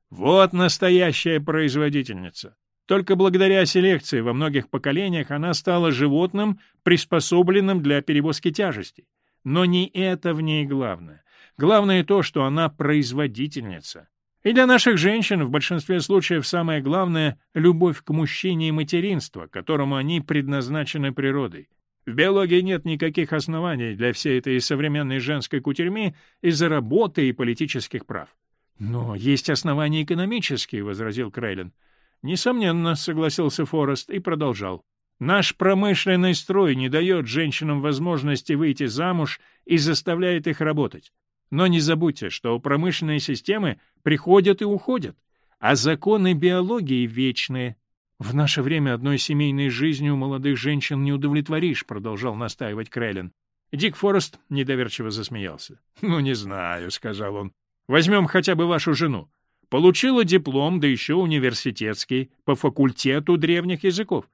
«Вот настоящая производительница! Только благодаря селекции во многих поколениях она стала животным, приспособленным для перевозки тяжести. Но не это в ней главное. Главное то, что она производительница. И для наших женщин в большинстве случаев самое главное — любовь к мужчине и материнство, которому они предназначены природой. В биологии нет никаких оснований для всей этой современной женской кутерьми из-за работы и политических прав. «Но есть основания экономические», — возразил Крейлин. «Несомненно», — согласился Форест и продолжал. «Наш промышленный строй не дает женщинам возможности выйти замуж и заставляет их работать. Но не забудьте, что промышленные системы приходят и уходят, а законы биологии вечные. «В наше время одной семейной жизнью молодых женщин не удовлетворишь», — продолжал настаивать Крэлин. Дик Форест недоверчиво засмеялся. «Ну, не знаю», — сказал он. «Возьмем хотя бы вашу жену. Получила диплом, да еще университетский, по факультету древних языков.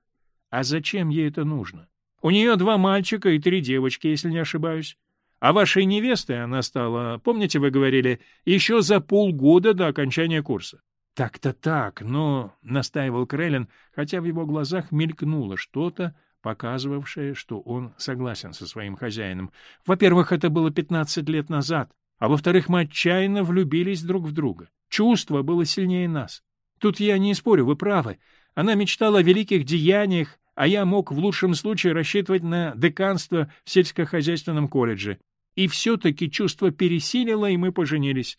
А зачем ей это нужно? У нее два мальчика и три девочки, если не ошибаюсь. А вашей невестой она стала, помните, вы говорили, еще за полгода до окончания курса. Так-то так, но, — настаивал Крелин, хотя в его глазах мелькнуло что-то, показывавшее, что он согласен со своим хозяином. Во-первых, это было 15 лет назад, а во-вторых, мы отчаянно влюбились друг в друга. Чувство было сильнее нас. Тут я не спорю, вы правы. Она мечтала о великих деяниях, а я мог в лучшем случае рассчитывать на деканство в сельскохозяйственном колледже. И все-таки чувство пересилило, и мы поженились.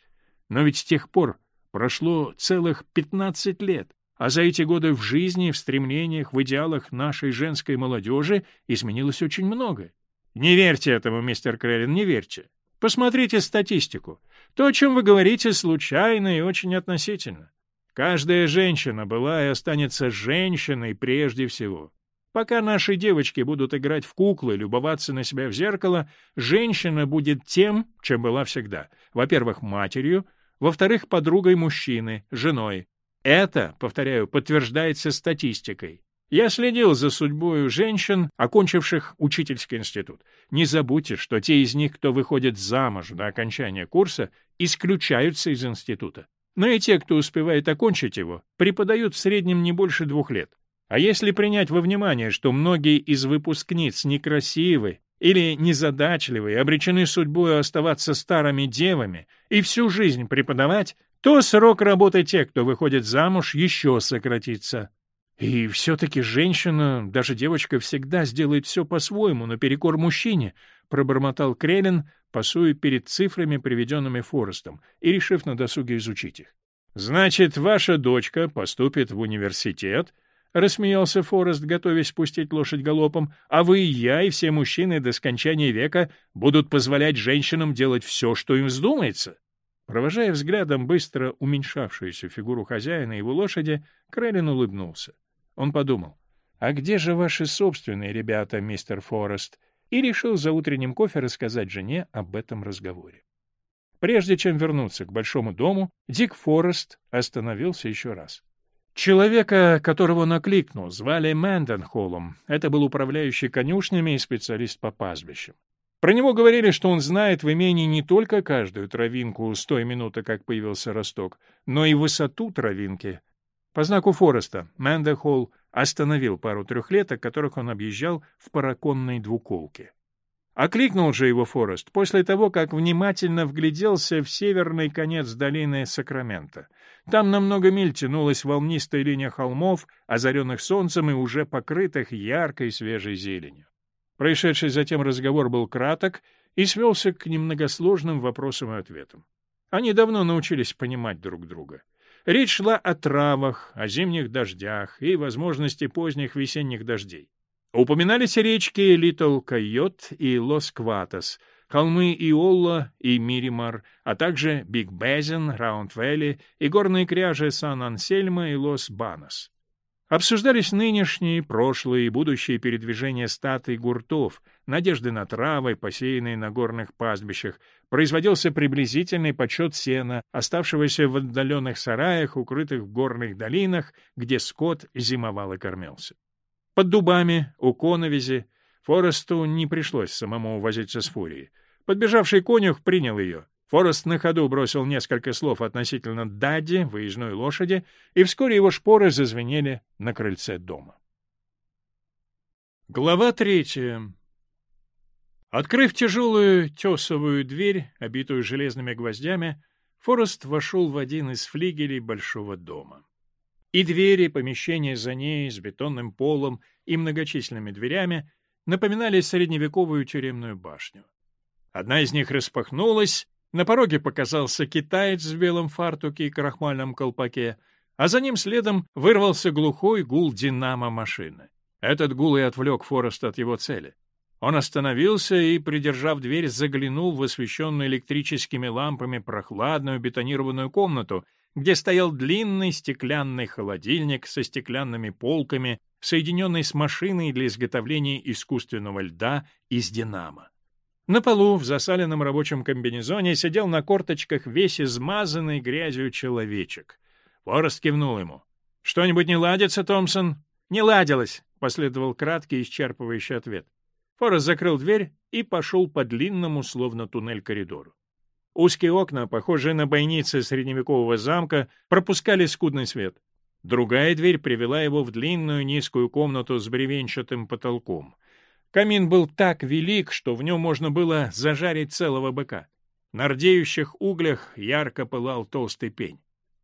Но ведь с тех пор прошло целых пятнадцать лет, а за эти годы в жизни, в стремлениях, в идеалах нашей женской молодежи изменилось очень многое. Не верьте этому, мистер Крэлин, не верьте. Посмотрите статистику. То, о чем вы говорите, случайно и очень относительно. Каждая женщина была и останется женщиной прежде всего. Пока наши девочки будут играть в куклы, любоваться на себя в зеркало, женщина будет тем, чем была всегда. Во-первых, матерью, во-вторых, подругой мужчины, женой. Это, повторяю, подтверждается статистикой. Я следил за судьбою женщин, окончивших учительский институт. Не забудьте, что те из них, кто выходит замуж до окончания курса, исключаются из института. Но и те, кто успевает окончить его, преподают в среднем не больше двух лет. А если принять во внимание, что многие из выпускниц некрасивы или незадачливы и обречены судьбой оставаться старыми девами и всю жизнь преподавать, то срок работы тех, кто выходит замуж, еще сократится. И все-таки женщина, даже девочка, всегда сделает все по-своему, наперекор мужчине, пробормотал Крелин, пасуя перед цифрами, приведенными Форестом, и решив на досуге изучить их. Значит, ваша дочка поступит в университет — рассмеялся Форест, готовясь пустить лошадь галопом, — «а вы и я, и все мужчины до скончания века будут позволять женщинам делать все, что им вздумается». Провожая взглядом быстро уменьшавшуюся фигуру хозяина и его лошади, Крэлин улыбнулся. Он подумал, «А где же ваши собственные ребята, мистер Форест?» и решил за утренним кофе рассказать жене об этом разговоре. Прежде чем вернуться к большому дому, Дик Форест остановился еще раз. Человека, которого накликнул, звали Мэнденхоллом. Это был управляющий конюшнями и специалист по пастбищам. Про него говорили, что он знает в имении не только каждую травинку с той минуты, как появился росток, но и высоту травинки. По знаку Фореста Мэнденхолл остановил пару трехлеток, которых он объезжал в параконной двуколке. Окликнул же его Форест после того, как внимательно вгляделся в северный конец долины Сакрамента — там намного миль тянулась волнистая линия холмов, озаренных солнцем и уже покрытых яркой свежей зеленью. Происшедший затем разговор был краток и свелся к немногосложным вопросам и ответам. Они давно научились понимать друг друга. Речь шла о травах, о зимних дождях и возможности поздних весенних дождей. Упоминались речки Литл Койот и Лос Гатос — Холмы Иолла и Миримар, а также Биг Безен, Раунд-Вэлли и горные кряжи Сан-Ансельма и Лос-Банос. Обсуждались нынешние, прошлые и будущие передвижения стад и гуртов, надежды на травы, посеянные на горных пастбищах. Производился приблизительный подсчет сена, оставшегося в отдаленных сараях, укрытых в горных долинах, где скот зимовал и кормился. Под дубами, у коновизи, Форесту не пришлось самому возиться с фурией. Подбежавший конюх принял ее. Форест на ходу бросил несколько слов относительно Дади, выездной лошади, и вскоре его шпоры зазвенели на крыльце дома. Глава третья. Открыв тяжелую тесовую дверь, обитую железными гвоздями, Форест вошел в один из флигелей большого дома. И двери, помещения за ней с бетонным полом и многочисленными дверями напоминали средневековую тюремную башню. Одна из них распахнулась, на пороге показался китаец в белом фартуке и крахмальном колпаке, а за ним следом вырвался глухой гул динамо машины. Этот гул и отвлек Форест от его цели. Он остановился и, придержав дверь, заглянул в освещенную электрическими лампами прохладную бетонированную комнату, где стоял длинный стеклянный холодильник со стеклянными полками, соединенный с машиной для изготовления искусственного льда из динамо. На полу в засаленном рабочем комбинезоне сидел на корточках весь измазанный грязью человечек. Форест кивнул ему. «Что-нибудь не ладится, Томпсон?» «Не ладилось», — последовал краткий исчерпывающий ответ. Форест закрыл дверь и пошел по длинному, словно туннель, коридору. Узкие окна, похожие на бойницы средневекового замка, пропускали скудный свет. Другая дверь привела его в длинную низкую комнату с бревенчатым потолком. Камин был так велик, что в нем можно было зажарить целого быка. На рдеющих углях ярко пылал толстый пень.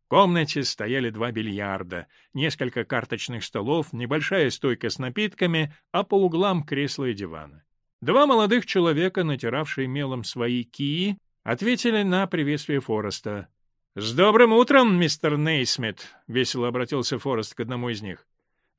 В комнате стояли два бильярда, несколько карточных столов, небольшая стойка с напитками, а по углам кресла и диваны. Два молодых человека, натиравшие мелом свои кии, ответили на приветствие Фореста. «С добрым утром, мистер Нейсмит!» — весело обратился Форест к одному из них.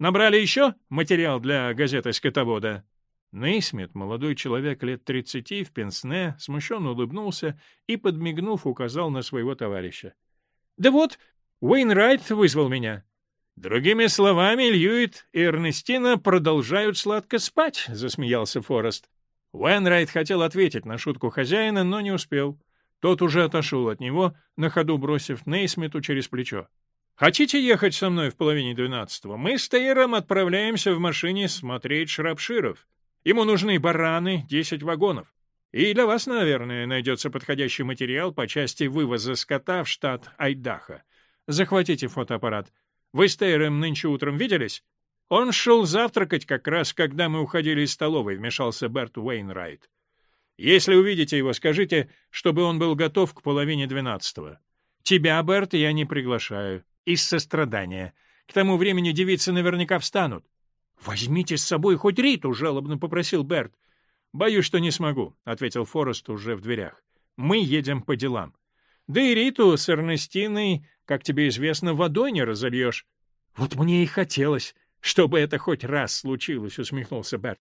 «Набрали еще материал для газеты «Скотовода»?» Нейсмит, молодой человек лет тридцати, в пенсне, смущенно улыбнулся и, подмигнув, указал на своего товарища. — Да вот, Уэйнрайт вызвал меня. — Другими словами, Льюит и Эрнестина продолжают сладко спать, — засмеялся Форест. Уэйнрайт хотел ответить на шутку хозяина, но не успел. Тот уже отошел от него, на ходу бросив Нейсмиту через плечо. «Хотите ехать со мной в половине двенадцатого? Мы с Тейром отправляемся в машине смотреть шрапширов. Ему нужны бараны, 10 вагонов. И для вас, наверное, найдется подходящий материал по части вывоза скота в штат Айдаха. Захватите фотоаппарат. Вы с Тейром нынче утром виделись? Он шел завтракать как раз, когда мы уходили из столовой, вмешался Берт Уэйнрайт. Если увидите его, скажите, чтобы он был готов к половине двенадцатого. Тебя, Берт, я не приглашаю. Из сострадания. К тому времени девицы наверняка встанут. «Возьмите с собой хоть Риту!» — жалобно попросил Берт. «Боюсь, что не смогу», — ответил Форест уже в дверях. «Мы едем по делам. Да и Риту с Эрнестиной, как тебе известно, водой не разольешь». «Вот мне и хотелось, чтобы это хоть раз случилось», — усмехнулся Берт.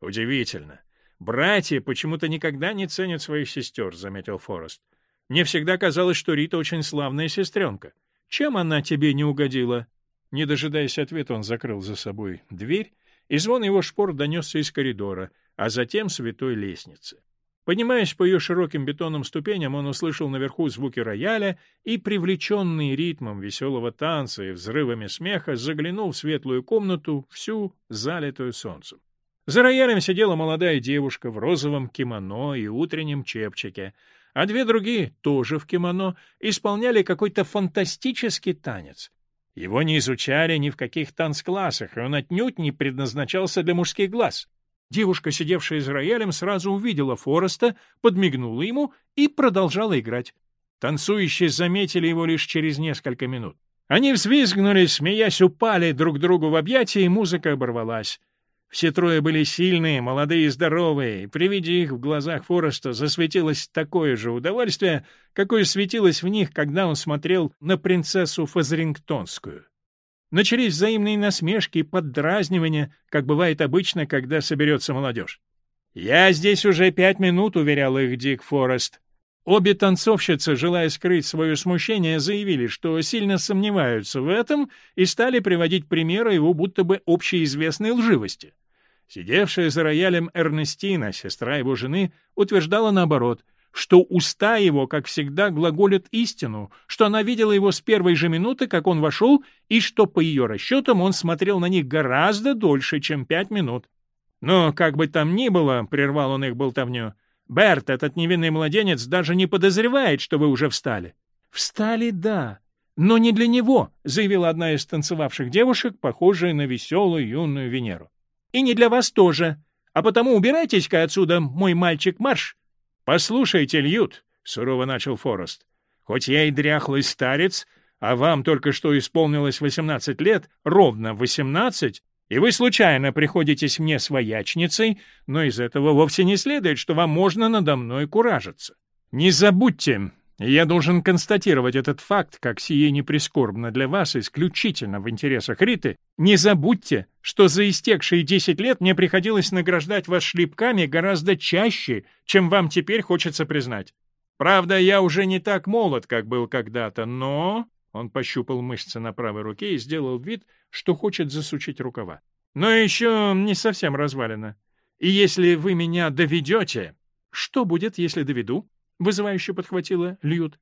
«Удивительно. Братья почему-то никогда не ценят своих сестер», — заметил Форест. «Мне всегда казалось, что Рита очень славная сестренка. Чем она тебе не угодила?» Не дожидаясь ответа, он закрыл за собой дверь, и звон его шпор донесся из коридора, а затем святой лестницы. Поднимаясь по ее широким бетонным ступеням, он услышал наверху звуки рояля и, привлеченный ритмом веселого танца и взрывами смеха, заглянул в светлую комнату, всю залитую солнцем. За роялем сидела молодая девушка в розовом кимоно и утреннем чепчике, а две другие, тоже в кимоно, исполняли какой-то фантастический танец. Его не изучали ни в каких танцклассах, и он отнюдь не предназначался для мужских глаз. Девушка, сидевшая за роялем, сразу увидела Фореста, подмигнула ему и продолжала играть. Танцующие заметили его лишь через несколько минут. Они взвизгнули, смеясь, упали друг другу в объятия, и музыка оборвалась. Все трое были сильные, молодые и здоровые, и при виде их в глазах Фореста засветилось такое же удовольствие, какое светилось в них, когда он смотрел на принцессу Фазрингтонскую. Начались взаимные насмешки и поддразнивания, как бывает обычно, когда соберется молодежь. «Я здесь уже пять минут», — уверял их Дик Форест. Обе танцовщицы, желая скрыть свое смущение, заявили, что сильно сомневаются в этом и стали приводить примеры его будто бы общеизвестной лживости. Сидевшая за роялем Эрнестина, сестра его жены, утверждала наоборот, что уста его, как всегда, глаголят истину, что она видела его с первой же минуты, как он вошел, и что, по ее расчетам, он смотрел на них гораздо дольше, чем пять минут. Но, как бы там ни было, — прервал он их болтовню, — Берт, этот невинный младенец, даже не подозревает, что вы уже встали. Встали, да, но не для него, — заявила одна из танцевавших девушек, похожая на веселую юную Венеру. И не для вас тоже. А потому убирайтесь-ка отсюда, мой мальчик, марш!» «Послушайте, Льют», — сурово начал Форест, — «хоть я и дряхлый старец, а вам только что исполнилось 18 лет, ровно 18, и вы случайно приходитесь мне своячницей, но из этого вовсе не следует, что вам можно надо мной куражиться. Не забудьте, я должен констатировать этот факт, как сие не прискорбно для вас, исключительно в интересах Риты. Не забудьте, что за истекшие 10 лет мне приходилось награждать вас шлепками гораздо чаще, чем вам теперь хочется признать. Правда, я уже не так молод, как был когда-то, но...» Он пощупал мышцы на правой руке и сделал вид, что хочет засучить рукава. «Но еще не совсем развалено. И если вы меня доведете...» «Что будет, если доведу?» вызывающе подхватила Льют.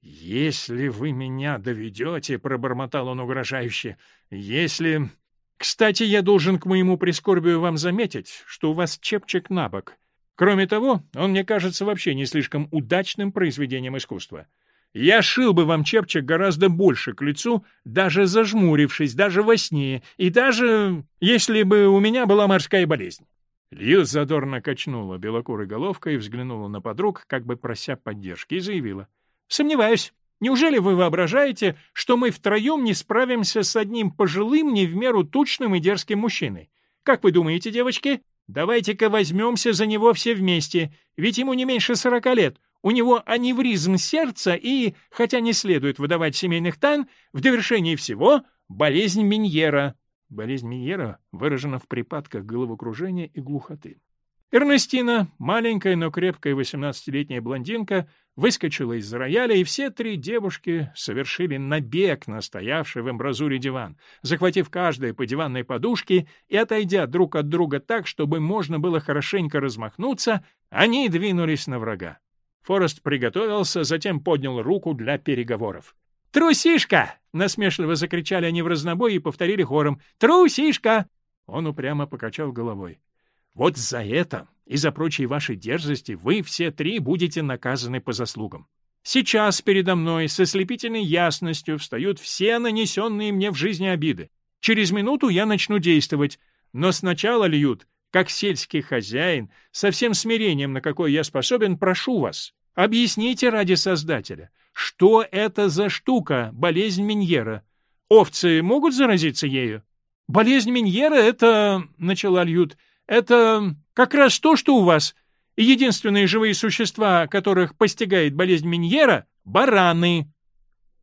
«Если вы меня доведете», — пробормотал он угрожающе, — «если...» «Кстати, я должен к моему прискорбию вам заметить, что у вас чепчик на бок. Кроме того, он мне кажется вообще не слишком удачным произведением искусства. Я шил бы вам чепчик гораздо больше к лицу, даже зажмурившись, даже во сне, и даже если бы у меня была морская болезнь. Льюз задорно качнула белокурой головкой и взглянула на подруг, как бы прося поддержки, и заявила. «Сомневаюсь. Неужели вы воображаете, что мы втроем не справимся с одним пожилым, не в меру тучным и дерзким мужчиной? Как вы думаете, девочки? Давайте-ка возьмемся за него все вместе, ведь ему не меньше сорока лет». У него аневризм сердца и, хотя не следует выдавать семейных тайн, в довершении всего — болезнь Миньера, Болезнь Миньера выражена в припадках головокружения и глухоты. Эрнестина, маленькая, но крепкая 18-летняя блондинка, выскочила из рояля, и все три девушки совершили набег на стоявший в эмбразуре диван, захватив каждое по диванной подушке и отойдя друг от друга так, чтобы можно было хорошенько размахнуться, они двинулись на врага. Форест приготовился, затем поднял руку для переговоров. «Трусишка!» — насмешливо закричали они в разнобой и повторили хором. «Трусишка!» Он упрямо покачал головой. «Вот за это и за прочие ваши дерзости вы все три будете наказаны по заслугам. Сейчас передо мной со слепительной ясностью встают все нанесенные мне в жизни обиды. Через минуту я начну действовать, но сначала, Льют, как сельский хозяин, со всем смирением, на какое я способен, прошу вас, объясните ради Создателя». Что это за штука, болезнь Миньера? Овцы могут заразиться ею? Болезнь Миньера — это, — начала Льют, — это как раз то, что у вас. Единственные живые существа, которых постигает болезнь Миньера — бараны.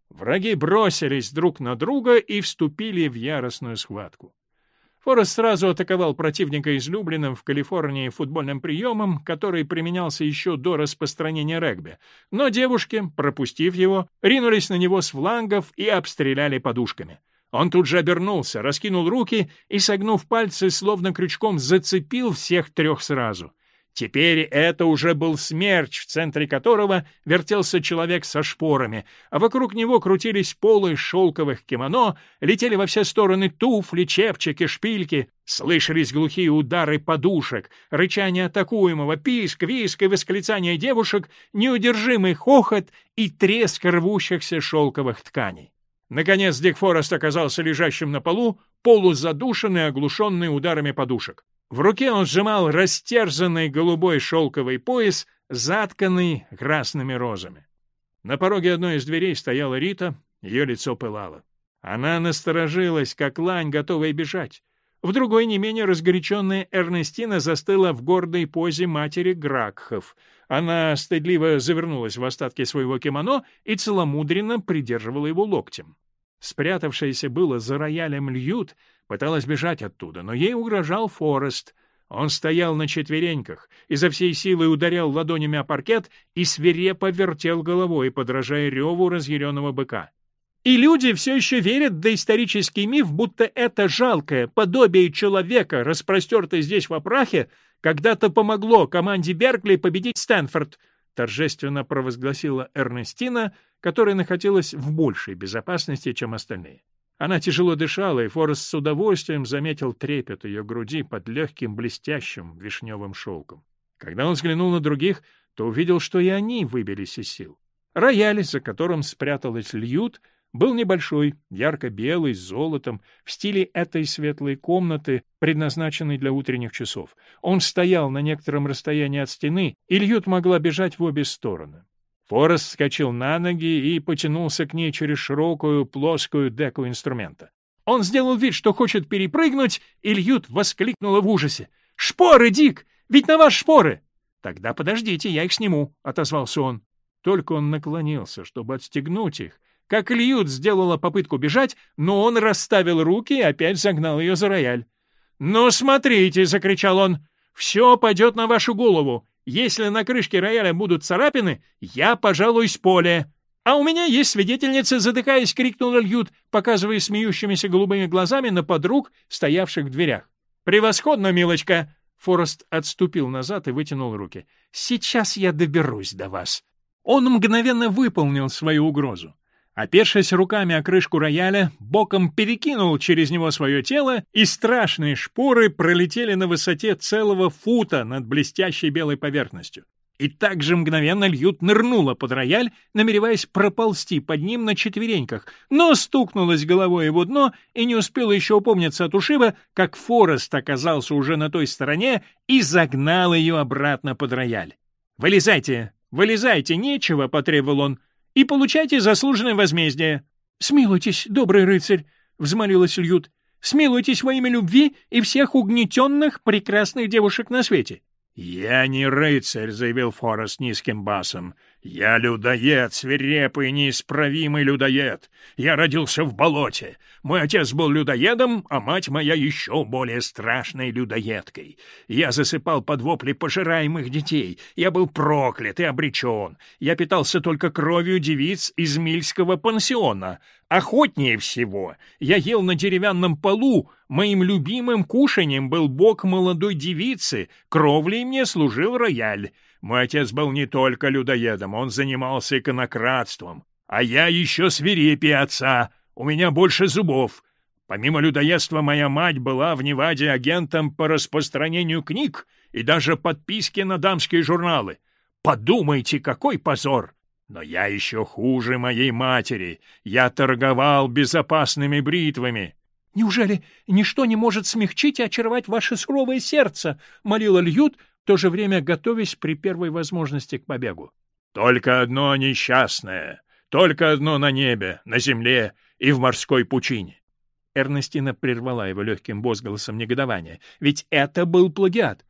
Враги бросились друг на друга и вступили в яростную схватку. Форест сразу атаковал противника излюбленным в Калифорнии футбольным приемом, который применялся еще до распространения регби. Но девушки, пропустив его, ринулись на него с флангов и обстреляли подушками. Он тут же обернулся, раскинул руки и, согнув пальцы, словно крючком зацепил всех трех сразу. Теперь это уже был смерч, в центре которого вертелся человек со шпорами, а вокруг него крутились полы шелковых кимоно, летели во все стороны туфли, чепчики, шпильки. Слышались глухие удары подушек, рычание атакуемого, писк, виск и восклицание девушек, неудержимый хохот и треск рвущихся шелковых тканей. Наконец Дик оказался лежащим на полу, полузадушенный, оглушенный ударами подушек. В руке он сжимал растерзанный голубой шелковый пояс, затканный красными розами. На пороге одной из дверей стояла Рита, ее лицо пылало. Она насторожилась, как лань, готовая бежать. В другой, не менее разгоряченная Эрнестина застыла в гордой позе матери Гракхов. Она стыдливо завернулась в остатки своего кимоно и целомудренно придерживала его локтем. Спрятавшаяся было за роялем Льют пыталась бежать оттуда, но ей угрожал Форест. Он стоял на четвереньках, изо всей силы ударял ладонями о паркет и свирепо вертел головой, подражая реву разъяренного быка. И люди все еще верят в доисторический миф, будто это жалкое подобие человека, распростертое здесь во прахе, когда-то помогло команде Беркли победить Стэнфорд, — торжественно провозгласила Эрнестина, которая находилась в большей безопасности, чем остальные. Она тяжело дышала, и Форест с удовольствием заметил трепет ее груди под легким блестящим вишневым шелком. Когда он взглянул на других, то увидел, что и они выбились из сил. Рояль, за которым спряталась Льют, был небольшой, ярко-белый, с золотом, в стиле этой светлой комнаты, предназначенной для утренних часов. Он стоял на некотором расстоянии от стены, и Льют могла бежать в обе стороны. Форест вскочил на ноги и потянулся к ней через широкую, плоскую деку инструмента. Он сделал вид, что хочет перепрыгнуть, и Льют воскликнула в ужасе. «Шпоры, Дик! Ведь на вас шпоры!» «Тогда подождите, я их сниму», — отозвался он. Только он наклонился, чтобы отстегнуть их, как Льют сделала попытку бежать, но он расставил руки и опять загнал ее за рояль. «Ну, смотрите!» — закричал он. «Все пойдет на вашу голову. Если на крышке рояля будут царапины, я, пожалуюсь с поля». «А у меня есть свидетельница!» — задыхаясь, крикнул Льют, показывая смеющимися голубыми глазами на подруг, стоявших в дверях. «Превосходно, милочка!» Форест отступил назад и вытянул руки. «Сейчас я доберусь до вас». Он мгновенно выполнил свою угрозу. Опершись руками о крышку рояля, боком перекинул через него свое тело, и страшные шпоры пролетели на высоте целого фута над блестящей белой поверхностью. И так же мгновенно Льют нырнула под рояль, намереваясь проползти под ним на четвереньках, но стукнулась головой его дно и не успела еще упомниться от ушиба, как Форест оказался уже на той стороне и загнал ее обратно под рояль. «Вылезайте! Вылезайте! Нечего!» — потребовал он и получайте заслуженное возмездие». «Смилуйтесь, добрый рыцарь», — взмолилась Льют. «Смилуйтесь во имя любви и всех угнетенных прекрасных девушек на свете». «Я не рыцарь», — заявил Форест низким басом. «Я людоед, свирепый, неисправимый людоед. Я родился в болоте. Мой отец был людоедом, а мать моя еще более страшной людоедкой. Я засыпал под вопли пожираемых детей. Я был проклят и обречен. Я питался только кровью девиц из Мильского пансиона. Охотнее всего я ел на деревянном полу. Моим любимым кушанием был бок молодой девицы. Кровлей мне служил рояль». Мой отец был не только людоедом, он занимался иконократством. А я еще свирепее отца, у меня больше зубов. Помимо людоедства, моя мать была в Неваде агентом по распространению книг и даже подписки на дамские журналы. Подумайте, какой позор! Но я еще хуже моей матери. Я торговал безопасными бритвами. — Неужели ничто не может смягчить и очаровать ваше суровое сердце? — молила Льют, то же время готовясь при первой возможности к побегу. «Только одно несчастное, только одно на небе, на земле и в морской пучине». Эрнестина прервала его легким возгласом негодования. «Ведь это был плагиат!»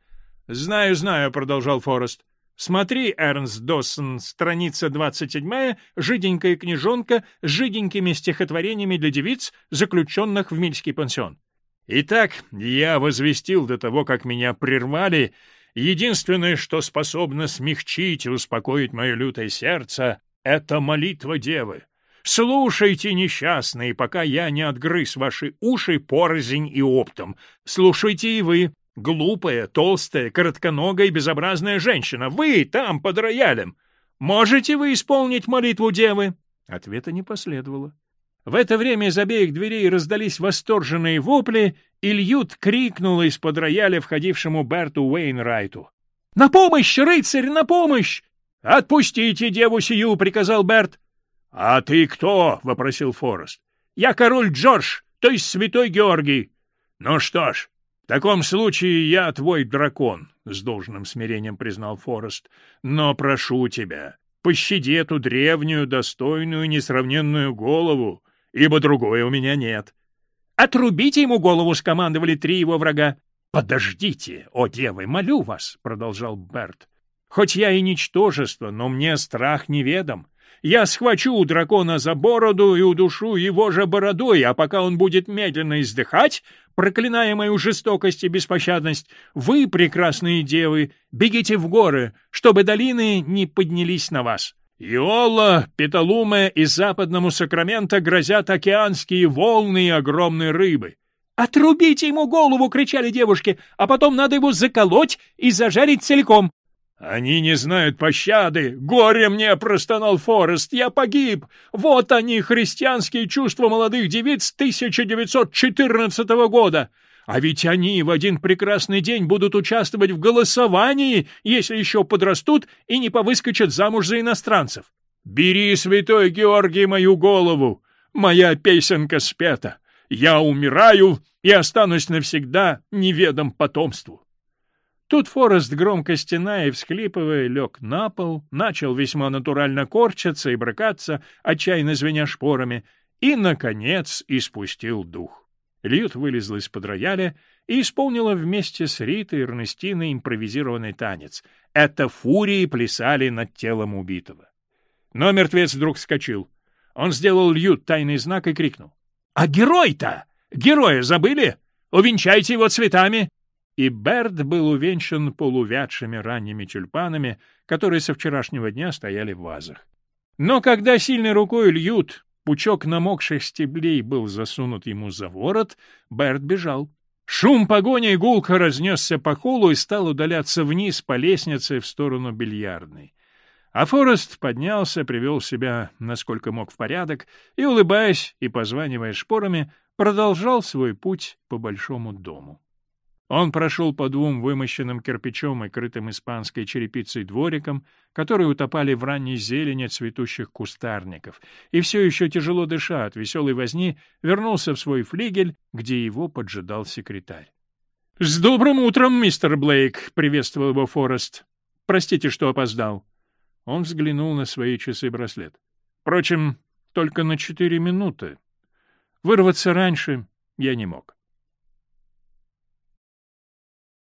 «Знаю, знаю», — продолжал Форест. «Смотри, Эрнст Доссон, страница 27 жиденькая книжонка с жиденькими стихотворениями для девиц, заключенных в Мильский пансион». Итак, я возвестил до того, как меня прервали, единственное, что способно смягчить и успокоить мое лютое сердце, это молитва Девы. Слушайте, несчастные, пока я не отгрыз ваши уши порознь и оптом. Слушайте и вы, глупая, толстая, коротконогая, безобразная женщина. Вы там, под роялем. Можете вы исполнить молитву Девы?» Ответа не последовало. В это время из обеих дверей раздались восторженные вопли, и Льют крикнул из-под рояля входившему Берту Уэйнрайту. «На помощь, рыцарь, на помощь!» «Отпустите деву сию!» — приказал Берт. «А ты кто?» — вопросил Форест. «Я король Джордж, то есть святой Георгий». «Ну что ж, в таком случае я твой дракон», — с должным смирением признал Форест. «Но прошу тебя, пощади эту древнюю, достойную, несравненную голову ибо другое у меня нет. «Отрубите ему голову!» — скомандовали три его врага. «Подождите, о девы, молю вас!» — продолжал Берт. «Хоть я и ничтожество, но мне страх неведом. Я схвачу у дракона за бороду и удушу его же бородой, а пока он будет медленно издыхать, проклиная мою жестокость и беспощадность, вы, прекрасные девы, бегите в горы, чтобы долины не поднялись на вас. Иола, Петалуме и западному Сакраменто грозят океанские волны и огромные рыбы. «Отрубите ему голову!» — кричали девушки, «а потом надо его заколоть и зажарить целиком». «Они не знают пощады! Горе мне!» — простонал Форест. «Я погиб! Вот они, христианские чувства молодых девиц 1914 года! А ведь они в один прекрасный день будут участвовать в голосовании, если еще подрастут и не повыскочат замуж за иностранцев. «Бери, святой Георгий, мою голову! Моя песенка спета! Я умираю и останусь навсегда неведом потомству!» Тут Форест, громко стеная и всхлипывая, лег на пол, начал весьма натурально корчиться и брыкаться, отчаянно звеня шпорами, и, наконец, испустил дух. Льют вылезла из-под рояля и исполнила вместе с Ритой и Эрнестиной импровизированный танец. Это фурии плясали над телом убитого. Но мертвец вдруг вскочил. Он сделал Льют тайный знак и крикнул. — А герой-то! Героя забыли? Увенчайте его цветами! И Берд был увенчан полувядшими ранними тюльпанами, которые со вчерашнего дня стояли в вазах. Но когда сильной рукой Льют пучок намокших стеблей был засунут ему за ворот, Берт бежал. Шум погони и гулко разнесся по холу и стал удаляться вниз по лестнице в сторону бильярдной. А Форест поднялся, привел себя, насколько мог, в порядок, и, улыбаясь и позванивая шпорами, продолжал свой путь по большому дому. Он прошел по двум вымощенным кирпичом и крытым испанской черепицей дворикам, которые утопали в ранней зелени цветущих кустарников, и все еще тяжело дыша от веселой возни, вернулся в свой флигель, где его поджидал секретарь. «С добрым утром, мистер Блейк!» — приветствовал его Форест. «Простите, что опоздал». Он взглянул на свои часы-браслет. «Впрочем, только на четыре минуты. Вырваться раньше я не мог».